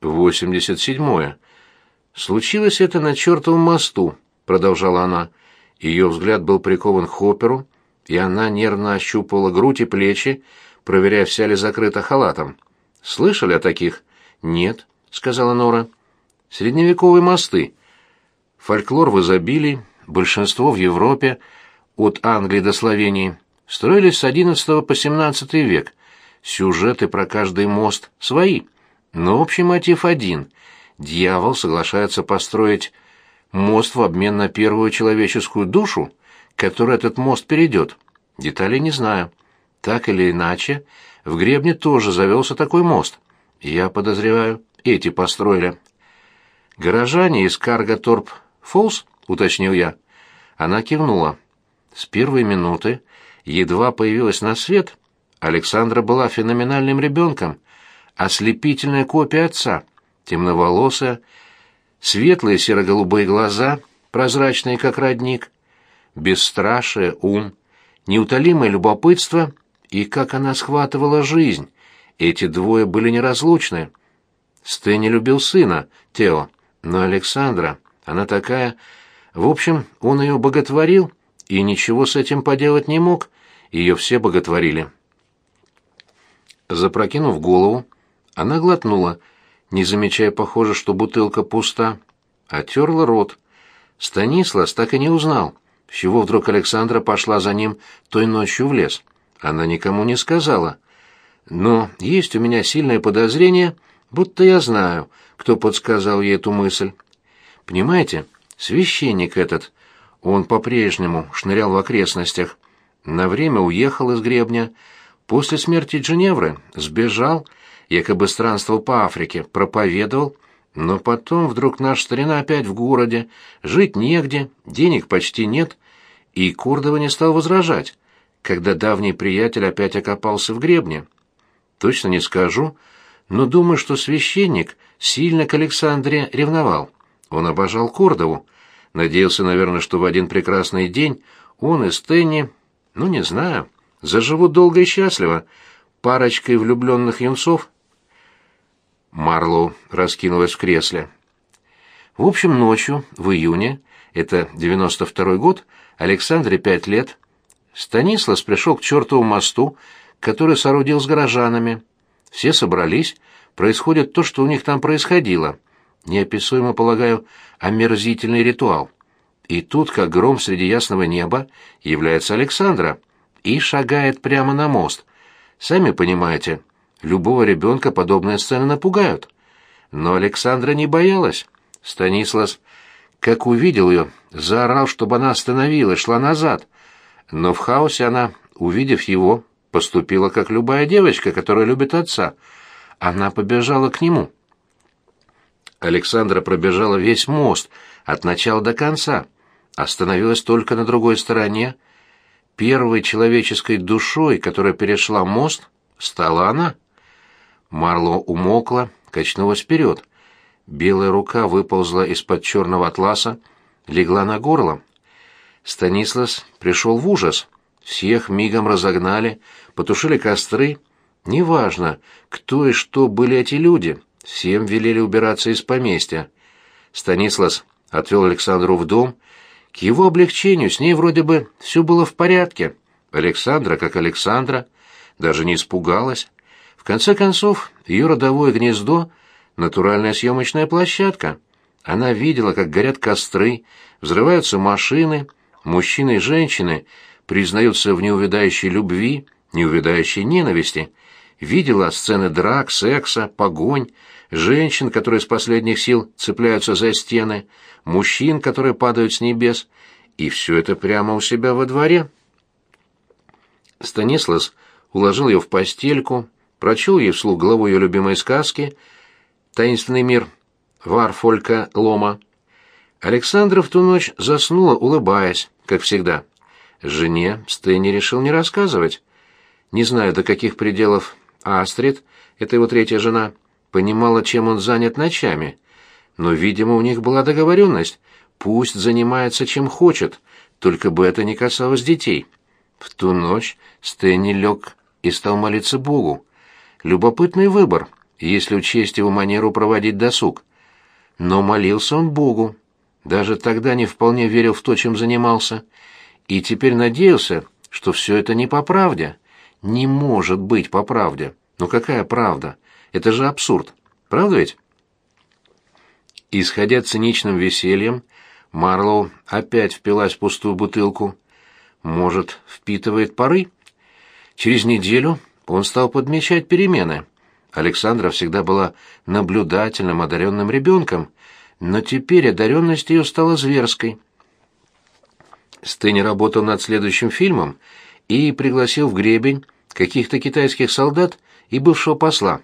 «87-е. Случилось это на чертовом мосту», — продолжала она. Ее взгляд был прикован к Хопперу, и она нервно ощупывала грудь и плечи, проверяя, вся ли закрыта халатом. «Слышали о таких?» «Нет», — сказала Нора. «Средневековые мосты. Фольклор в изобилии, большинство в Европе, от Англии до Словении, строились с XI по XVII век. Сюжеты про каждый мост свои, но общий мотив один. Дьявол соглашается построить мост в обмен на первую человеческую душу, которую этот мост перейдет. Деталей не знаю. Так или иначе, в гребне тоже завелся такой мост. Я подозреваю, эти построили. Горожане из Каргаторп Фолс, уточнил я. Она кивнула. С первой минуты, едва появилась на свет, Александра была феноменальным ребенком, ослепительная копия отца, темноволосая, светлые серо-голубые глаза, прозрачные как родник, бесстрашие, ум, неутолимое любопытство и как она схватывала жизнь. Эти двое были неразлучны. Стэнни любил сына, Тео, но Александра, она такая... В общем, он ее боготворил, и ничего с этим поделать не мог, ее все боготворили. Запрокинув голову, она глотнула, не замечая, похоже, что бутылка пуста. Отерла рот. Станислав так и не узнал, чего вдруг Александра пошла за ним той ночью в лес. Она никому не сказала. Но есть у меня сильное подозрение, будто я знаю, кто подсказал ей эту мысль. Понимаете, священник этот, он по-прежнему шнырял в окрестностях, на время уехал из гребня, после смерти Дженевры сбежал, якобы странствовал по Африке, проповедовал, но потом вдруг наш старина опять в городе, жить негде, денег почти нет, и Курдова не стал возражать, когда давний приятель опять окопался в гребне. Точно не скажу, но думаю, что священник сильно к Александре ревновал. Он обожал Кордову, надеялся, наверное, что в один прекрасный день он и Стэнни, ну не знаю, заживут долго и счастливо, парочкой влюбленных юнцов. Марлоу раскинулась в кресле. В общем, ночью, в июне, это 92-й год, Александре пять лет, Станислав пришел к чертову мосту, который соорудил с горожанами. Все собрались, происходит то, что у них там происходило. Неописуемо, полагаю, омерзительный ритуал. И тут, как гром среди ясного неба, является Александра и шагает прямо на мост. Сами понимаете, любого ребенка подобные сцены напугают. Но Александра не боялась. Станислав, как увидел ее, заорал, чтобы она остановилась, шла назад. Но в хаосе она, увидев его, поступила как любая девочка, которая любит отца. Она побежала к нему. Александра пробежала весь мост, от начала до конца. Остановилась только на другой стороне. Первой человеческой душой, которая перешла мост, стала она. Марло умокла, качнулась вперед. Белая рука выползла из-под черного атласа, легла на горло. Станислав пришел в ужас. Всех мигом разогнали, потушили костры. Неважно, кто и что были эти люди, всем велели убираться из поместья. Станислав отвел Александру в дом. К его облегчению с ней вроде бы все было в порядке. Александра, как Александра, даже не испугалась. В конце концов, ее родовое гнездо — натуральная съемочная площадка. Она видела, как горят костры, взрываются машины — Мужчины и женщины признаются в неувядающей любви, неувядающей ненависти. Видела сцены драк, секса, погонь, женщин, которые с последних сил цепляются за стены, мужчин, которые падают с небес, и все это прямо у себя во дворе. Станислав уложил ее в постельку, прочел ей вслух главу ее любимой сказки «Таинственный мир» Варфолька Лома. Александра в ту ночь заснула, улыбаясь, как всегда. Жене Стэнни решил не рассказывать. Не знаю, до каких пределов Астрид, это его третья жена, понимала, чем он занят ночами. Но, видимо, у них была договоренность. Пусть занимается чем хочет, только бы это не касалось детей. В ту ночь Стэнни лег и стал молиться Богу. Любопытный выбор. если учесть его манеру проводить досуг. Но молился он Богу. Даже тогда не вполне верил в то, чем занимался. И теперь надеялся, что все это не по правде. Не может быть по правде. Ну какая правда? Это же абсурд. Правда ведь? Исходя циничным весельем, Марлоу опять впилась в пустую бутылку. Может, впитывает пары? Через неделю он стал подмечать перемены. Александра всегда была наблюдательным, одаренным ребенком, но теперь одаренность ее стала зверской. Стэнни работал над следующим фильмом и пригласил в гребень каких-то китайских солдат и бывшего посла.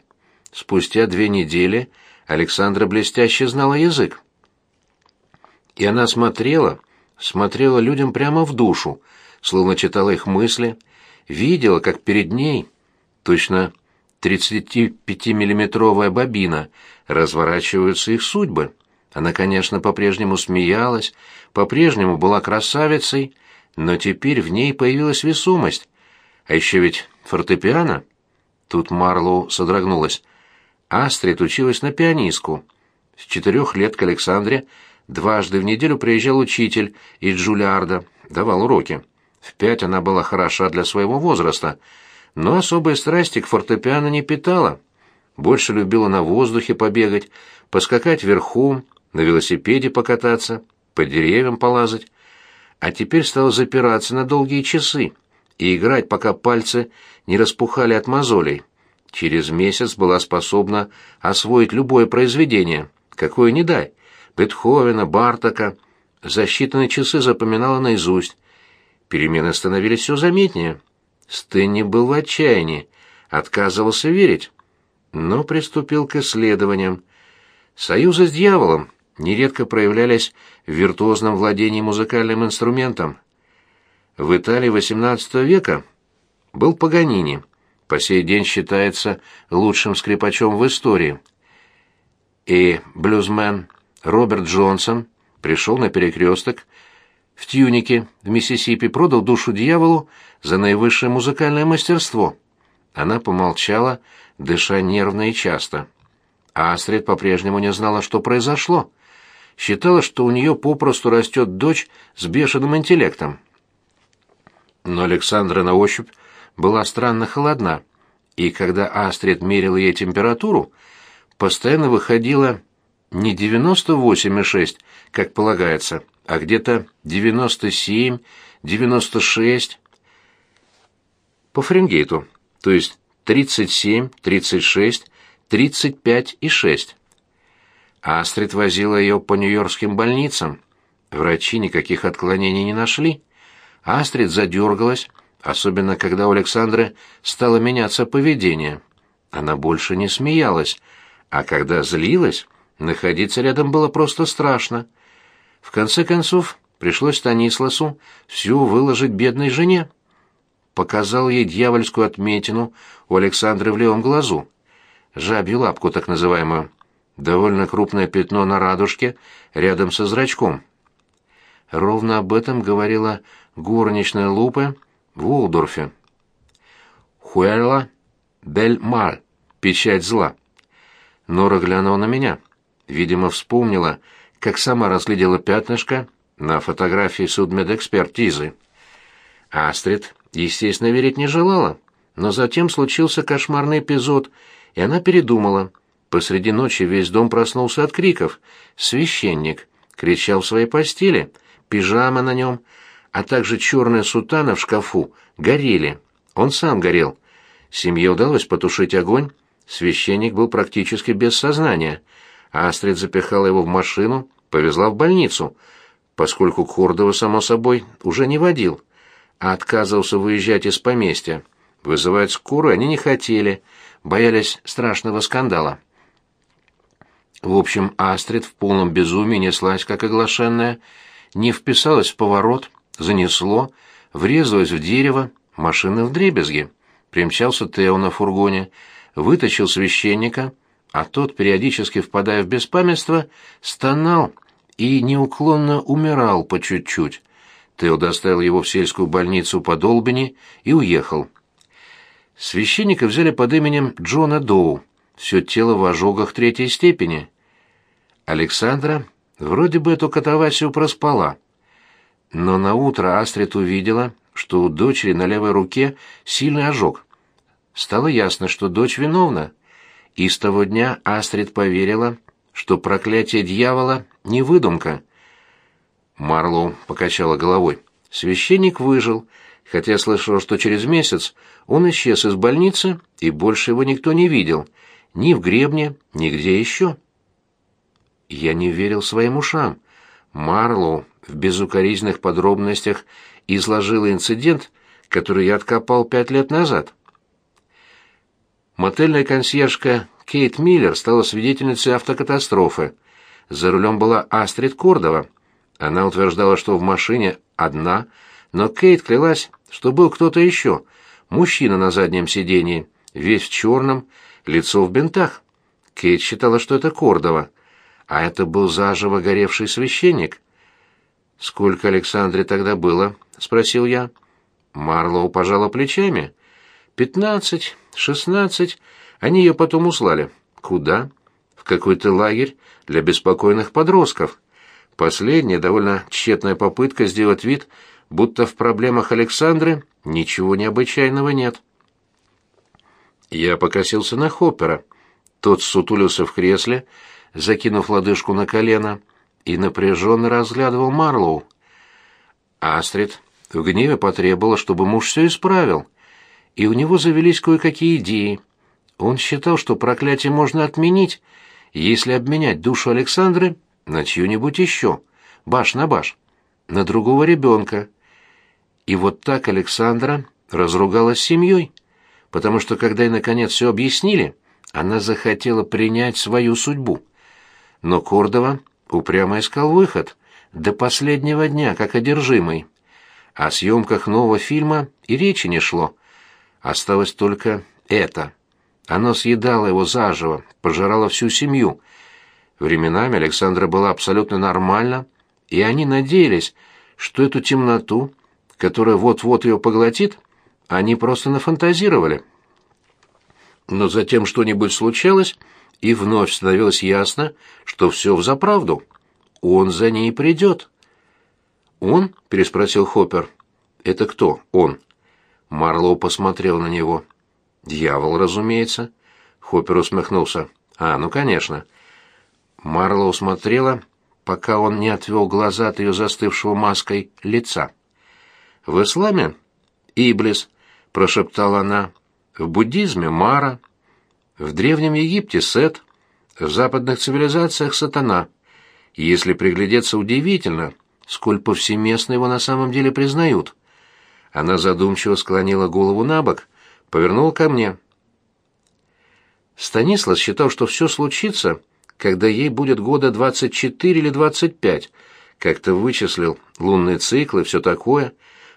Спустя две недели Александра блестяще знала язык. И она смотрела, смотрела людям прямо в душу, словно читала их мысли, видела, как перед ней, точно 35-миллиметровая бобина, разворачиваются их судьбы. Она, конечно, по-прежнему смеялась, по-прежнему была красавицей, но теперь в ней появилась весомость. А еще ведь фортепиано. Тут Марлоу содрогнулась. Астрид училась на пианистку. С четырех лет к Александре дважды в неделю приезжал учитель из Джулиарда, давал уроки. В пять она была хороша для своего возраста, но особой страсти к фортепиано не питала. Больше любила на воздухе побегать, поскакать верхом, на велосипеде покататься, по деревьям полазать. А теперь стала запираться на долгие часы и играть, пока пальцы не распухали от мозолей. Через месяц была способна освоить любое произведение, какое ни дай, Бетховена, Бартака. За считанные часы запоминала наизусть. Перемены становились все заметнее. Стэнни был в отчаянии, отказывался верить, но приступил к исследованиям. Союзы с дьяволом нередко проявлялись в виртуозном владении музыкальным инструментом. В Италии XVIII века был Паганини, по сей день считается лучшим скрипачом в истории. И блюзмен Роберт Джонсон пришел на перекресток в Тьюнике в Миссисипи, продал душу дьяволу за наивысшее музыкальное мастерство. Она помолчала, дыша нервно и часто. Астрид по-прежнему не знала, что произошло. Считала, что у нее попросту растет дочь с бешеным интеллектом. Но Александра на ощупь была странно холодна, и когда Астрид мерила ей температуру, постоянно выходила не 98,6, как полагается, а где-то 97, 96 по Фаренгейту, то есть 37, 36, 35 и 6. Астрид возила ее по нью-йоркским больницам. Врачи никаких отклонений не нашли. Астрид задергалась, особенно когда у Александры стало меняться поведение. Она больше не смеялась, а когда злилась, находиться рядом было просто страшно. В конце концов, пришлось Станисласу всю выложить бедной жене. Показал ей дьявольскую отметину у Александры в левом глазу. Жабью лапку так называемую. Довольно крупное пятно на радужке рядом со зрачком. Ровно об этом говорила горничная Лупе в Уолдорфе. Хуэлла дель Маль, печать зла. Нора глянула на меня. Видимо, вспомнила, как сама разглядела пятнышко на фотографии судмедэкспертизы. Астрид, естественно, верить не желала, но затем случился кошмарный эпизод, и она передумала. Посреди ночи весь дом проснулся от криков. «Священник!» — кричал в своей постели, пижама на нем — а также черная сутана в шкафу, горели. Он сам горел. Семье удалось потушить огонь. Священник был практически без сознания. Астрид запихала его в машину, повезла в больницу, поскольку Кордова, само собой, уже не водил, а отказывался выезжать из поместья. Вызывать скорую они не хотели, боялись страшного скандала. В общем, Астрид в полном безумии неслась, как оглашенная, не вписалась в поворот, занесло, врезалось в дерево, машина в дребезги. Примчался Тео на фургоне, вытащил священника, а тот, периодически впадая в беспамятство, стонал и неуклонно умирал по чуть-чуть. Тео доставил его в сельскую больницу по Долбини и уехал. Священника взяли под именем Джона Доу, все тело в ожогах третьей степени. Александра вроде бы эту катавасию проспала. Но на утро Астрид увидела, что у дочери на левой руке сильный ожог. Стало ясно, что дочь виновна. И с того дня Астрид поверила, что проклятие дьявола — не выдумка. Марлоу покачала головой. Священник выжил, хотя слышал, что через месяц он исчез из больницы, и больше его никто не видел, ни в гребне, ни где еще. Я не верил своим ушам. Марлоу в безукоризненных подробностях изложила инцидент, который я откопал пять лет назад. Мотельная консьержка Кейт Миллер стала свидетельницей автокатастрофы. За рулем была Астрид Кордова. Она утверждала, что в машине одна, но Кейт клялась, что был кто-то еще, мужчина на заднем сидении, весь в черном, лицо в бинтах. Кейт считала, что это Кордова, а это был заживо горевший священник. «Сколько Александре тогда было?» — спросил я. Марлоу пожала плечами. «Пятнадцать, шестнадцать. Они ее потом услали. Куда? В какой-то лагерь для беспокойных подростков. Последняя довольно тщетная попытка сделать вид, будто в проблемах Александры ничего необычайного нет. Я покосился на Хоппера. Тот сутулился в кресле, закинув лодыжку на колено, и напряженно разглядывал Марлоу. Астрид в гневе потребовала, чтобы муж все исправил, и у него завелись кое-какие идеи. Он считал, что проклятие можно отменить, если обменять душу Александры на чью-нибудь еще, баш на баш, на другого ребенка. И вот так Александра разругалась с семьей, потому что, когда ей наконец все объяснили, она захотела принять свою судьбу. Но Кордова упрямо искал выход, до последнего дня, как одержимый. О съемках нового фильма и речи не шло. Осталось только это. Оно съедало его заживо, пожирало всю семью. Временами Александра была абсолютно нормальна, и они надеялись, что эту темноту, которая вот-вот ее поглотит, они просто нафантазировали. Но затем что-нибудь случалось, и вновь становилось ясно, что все взаправду. Он за ней придет. «Он?» — переспросил Хоппер. «Это кто он?» Марлоу посмотрел на него. «Дьявол, разумеется». Хоппер усмехнулся. «А, ну, конечно». Марлоу смотрела, пока он не отвел глаза от ее застывшего маской лица. «В исламе?» «Иблис», — прошептала она. «В буддизме — Мара. В Древнем Египте — Сет. В западных цивилизациях — Сатана. И если приглядеться удивительно, сколь повсеместно его на самом деле признают». Она задумчиво склонила голову на бок, повернула ко мне. Станислав считал, что все случится, когда ей будет года 24 или 25. Как-то вычислил лунные циклы, все такое.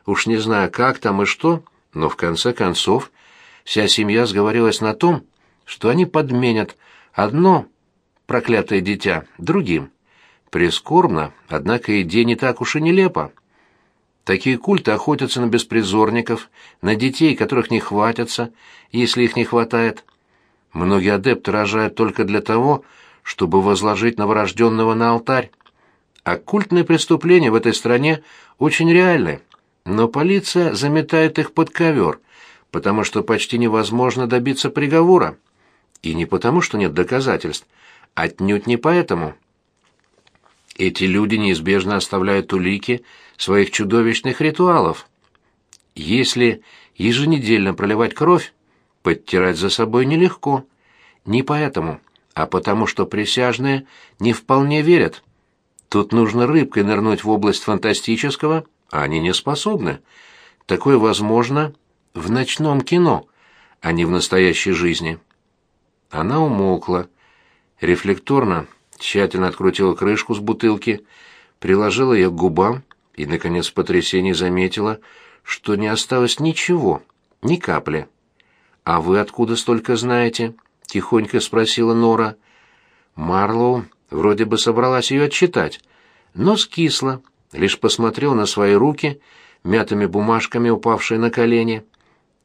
Уж не знаю, как там и что, но в конце концов вся семья сговорилась на том, что они подменят одно проклятое дитя другим. Прискорбно, однако идея не так уж и нелепа. Такие культы охотятся на беспризорников, на детей, которых не хватятся, если их не хватает. Многие адепты рожают только для того, чтобы возложить новорожденного на алтарь. Оккультные преступления в этой стране очень реальны, но полиция заметает их под ковер, потому что почти невозможно добиться приговора. И не потому, что нет доказательств, отнюдь не поэтому. Эти люди неизбежно оставляют улики своих чудовищных ритуалов. Если еженедельно проливать кровь, подтирать за собой нелегко. Не поэтому, а потому что присяжные не вполне верят. Тут нужно рыбкой нырнуть в область фантастического, а они не способны. Такое возможно в ночном кино, а не в настоящей жизни. Она умолкла, рефлекторно тщательно открутила крышку с бутылки, приложила ее к губам и, наконец, в потрясении заметила, что не осталось ничего, ни капли. «А вы откуда столько знаете?» — тихонько спросила Нора. Марлоу вроде бы собралась ее отчитать, но скисла, лишь посмотрел на свои руки, мятыми бумажками упавшие на колени.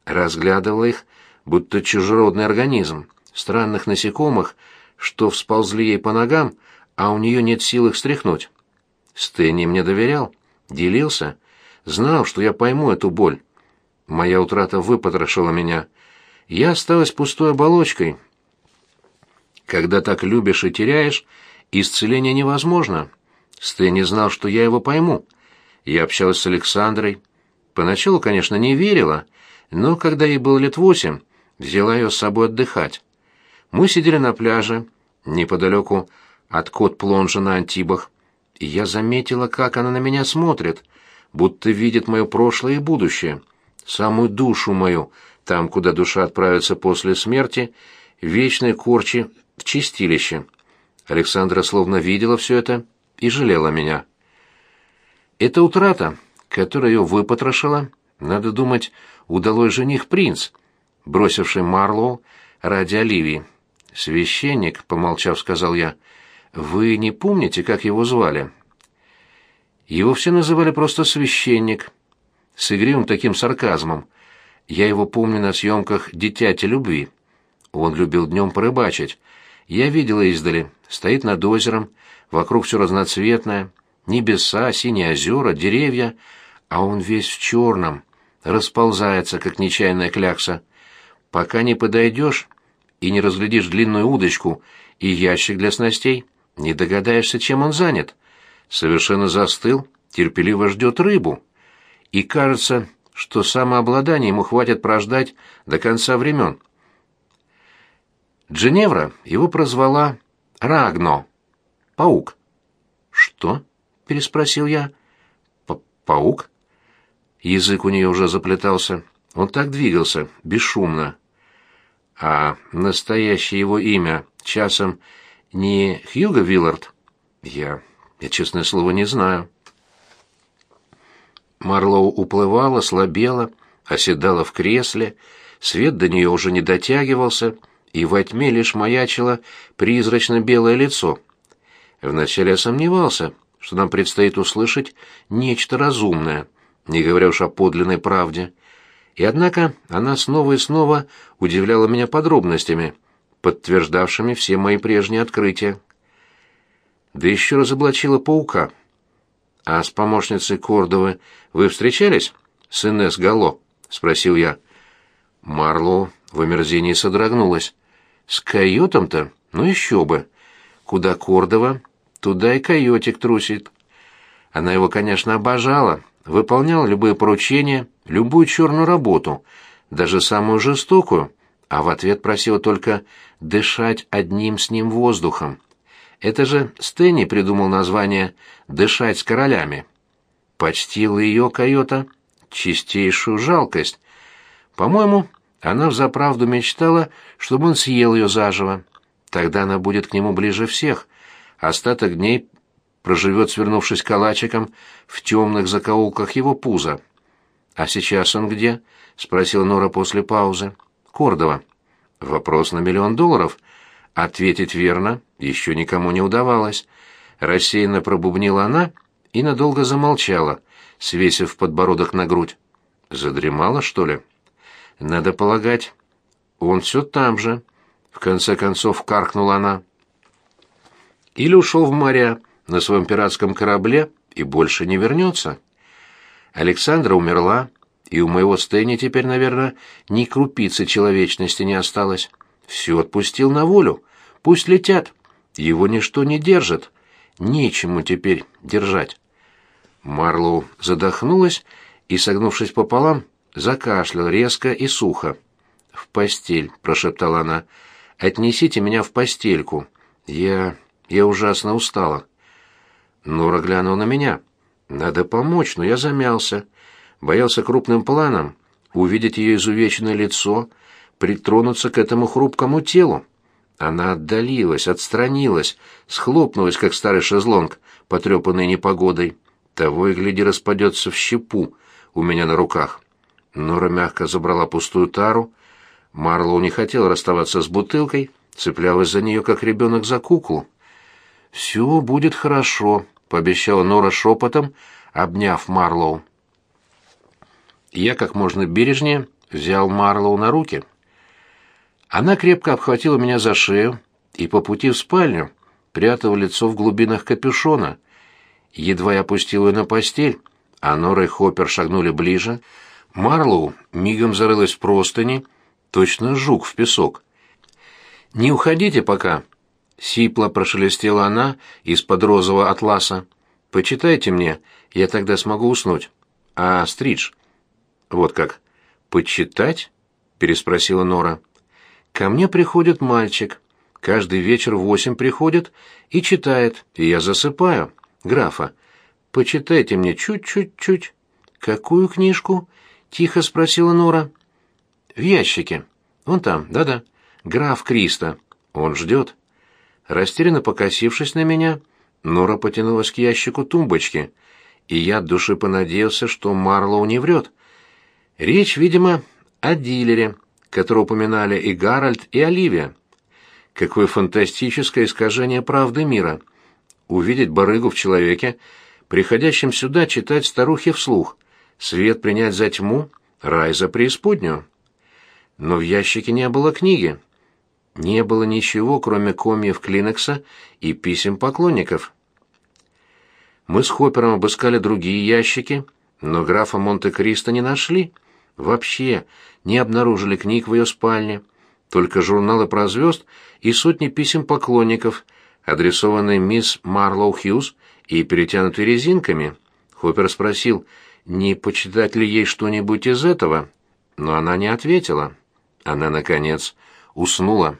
Разглядывала их, будто чужеродный организм, странных насекомых, что всползли ей по ногам, а у нее нет сил их стряхнуть. Стэнни мне доверял, делился, знал, что я пойму эту боль. Моя утрата выпотрошила меня. Я осталась пустой оболочкой. Когда так любишь и теряешь, исцеление невозможно. Стэнни знал, что я его пойму. Я общалась с Александрой. Поначалу, конечно, не верила, но когда ей было лет восемь, взяла ее с собой отдыхать. Мы сидели на пляже, неподалеку от Кот-Плонжа на Антибах, и я заметила, как она на меня смотрит, будто видит мое прошлое и будущее, самую душу мою, там, куда душа отправится после смерти, вечной корчи в чистилище. Александра словно видела все это и жалела меня. Эта утрата, которая ее выпотрошила, надо думать, удалой жених принц, бросивший Марлоу ради Оливии. «Священник», — помолчав, сказал я, — «вы не помните, как его звали?» Его все называли просто «священник», с игривым таким сарказмом. Я его помню на съемках «Дитяти любви». Он любил днем порыбачить. Я видела издали, стоит над озером, вокруг все разноцветное, небеса, синие озера, деревья, а он весь в черном, расползается, как нечаянная клякса. Пока не подойдешь и не разглядишь длинную удочку и ящик для снастей, не догадаешься, чем он занят. Совершенно застыл, терпеливо ждет рыбу. И кажется, что самообладание ему хватит прождать до конца времен. Дженевра его прозвала Рагно, паук. «Что?» — переспросил я. «Паук?» Язык у нее уже заплетался. Он так двигался, бесшумно. А настоящее его имя часом не Хьюго Виллард? Я, я, честное слово, не знаю. Марлоу уплывала, слабела, оседала в кресле, свет до нее уже не дотягивался, и во тьме лишь маячило призрачно-белое лицо. Вначале я сомневался, что нам предстоит услышать нечто разумное, не говоря уж о подлинной правде. И однако она снова и снова удивляла меня подробностями, подтверждавшими все мои прежние открытия. Да еще разоблачила паука. «А с помощницей Кордовы вы встречались? С Инесс Гало?» — спросил я. Марло в омерзении содрогнулась. «С койотом-то? Ну еще бы! Куда Кордова, туда и койотик трусит». Она его, конечно, обожала, выполнял любые поручения, любую черную работу, даже самую жестокую, а в ответ просила только дышать одним с ним воздухом. Это же Стэнни придумал название «дышать с королями». Почтила ее койота чистейшую жалкость. По-моему, она взаправду мечтала, чтобы он съел ее заживо. Тогда она будет к нему ближе всех. Остаток дней проживет, свернувшись калачиком, в темных закоулках его пуза. «А сейчас он где?» — спросила Нора после паузы. «Кордова». Вопрос на миллион долларов. Ответить верно еще никому не удавалось. Рассеянно пробубнила она и надолго замолчала, свесив подбородок на грудь. Задремала, что ли? Надо полагать, он все там же. В конце концов каркнула она. Или ушел в моря, на своем пиратском корабле и больше не вернется. Александра умерла, и у моего Стэнни теперь, наверное, ни крупицы человечности не осталось. Все отпустил на волю. Пусть летят. Его ничто не держит. Нечему теперь держать. Марлоу задохнулась и, согнувшись пополам, закашлял резко и сухо. «В постель», — прошептала она. «Отнесите меня в постельку. Я... я ужасно устала». Нора глянула на меня. Надо помочь, но я замялся. Боялся крупным планом увидеть ее изувеченное лицо, притронуться к этому хрупкому телу. Она отдалилась, отстранилась, схлопнулась, как старый шезлонг, потрепанный непогодой. Того и гляди распадется в щепу у меня на руках. Нора мягко забрала пустую тару. Марлоу не хотел расставаться с бутылкой, цеплялась за нее, как ребенок за куклу. «Все будет хорошо», пообещала Нора шепотом, обняв Марлоу. Я как можно бережнее взял Марлоу на руки. Она крепко обхватила меня за шею и по пути в спальню прятала лицо в глубинах капюшона. Едва я опустил ее на постель, а Нора и Хоппер шагнули ближе, Марлоу мигом зарылась в простыни, точно жук в песок. «Не уходите пока!» — сипло прошелестела она из-под розового атласа. «Почитайте мне, я тогда смогу уснуть. А стридж?» «Вот как. Почитать?» — переспросила Нора. «Ко мне приходит мальчик. Каждый вечер в восемь приходит и читает, и я засыпаю. Графа, почитайте мне чуть-чуть-чуть». «Какую книжку?» — тихо спросила Нора. «В ящике. Вон там, да-да. Граф Криста. Он ждет». Растерянно покосившись на меня, Нора потянулась к ящику тумбочки, и я от души понадеялся, что Марлоу не врет. Речь, видимо, о дилере, которого упоминали и Гарольд, и Оливия. Какое фантастическое искажение правды мира. Увидеть барыгу в человеке, приходящем сюда читать старухи вслух, свет принять за тьму, рай за преисподнюю. Но в ящике не было книги. Не было ничего, кроме комьев Клинекса и писем поклонников. Мы с Хоппером обыскали другие ящики, но графа Монте-Кристо не нашли. Вообще не обнаружили книг в ее спальне, только журналы про звезд и сотни писем поклонников, адресованные мисс Марлоу Хьюз и перетянутые резинками. Хоппер спросил, не почитать ли ей что-нибудь из этого, но она не ответила. Она, наконец, уснула.